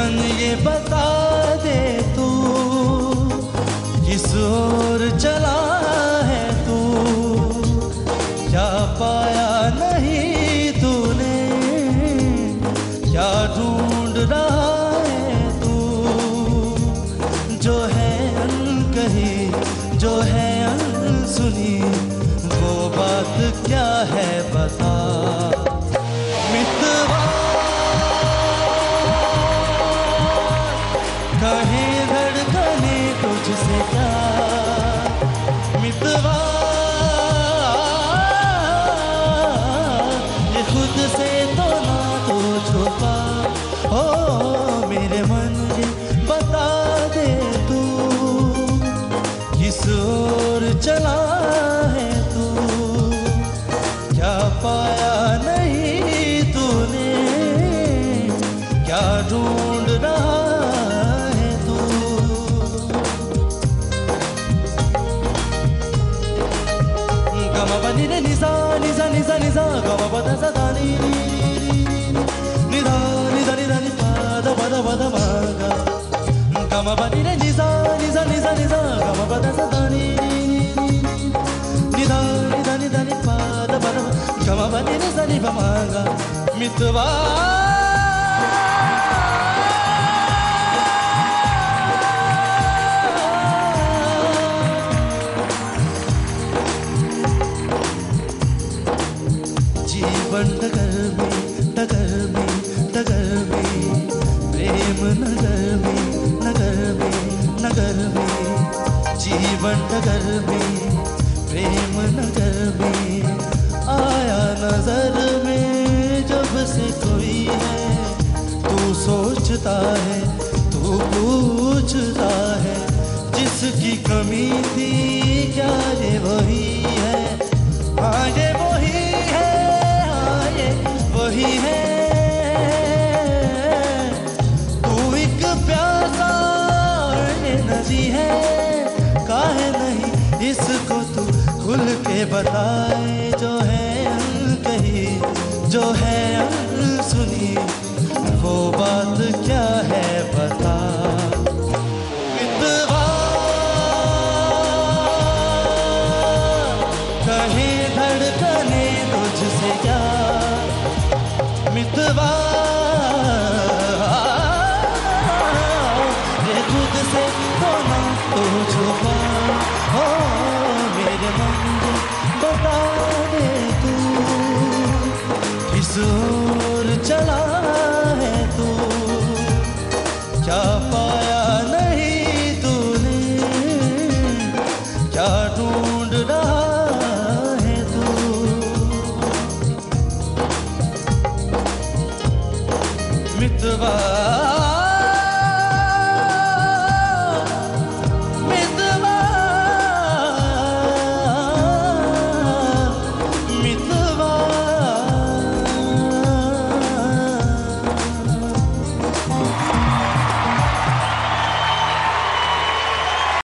मन ये बता दे तू किस ओर चला ढूंढ रहा है तू। गम बनी रे निजा निजा निजा निजा, गम पद सदा नी नी नी नी निधा निधा निधा नि पद पद पद मगा। गम बनी रे निजा निजा निजा निजा, गम पद सदा नी नी नी निधा निधा निधा नि पद पद गम बनी रे सा नि प मगा। मितवा जीवन डगर में डगर में डगर में। प्रेम नगर में नगर में नगर में। जीवन डगर में, प्रेम नगर में। आया नज़र में जब से कोई है, तू सोचता है, तू पूछता है, जिसकी कमी थी क्या खुल चला है तू। क्या पाया नहीं तूने क्या ढूंढ रहा है तू। मितवा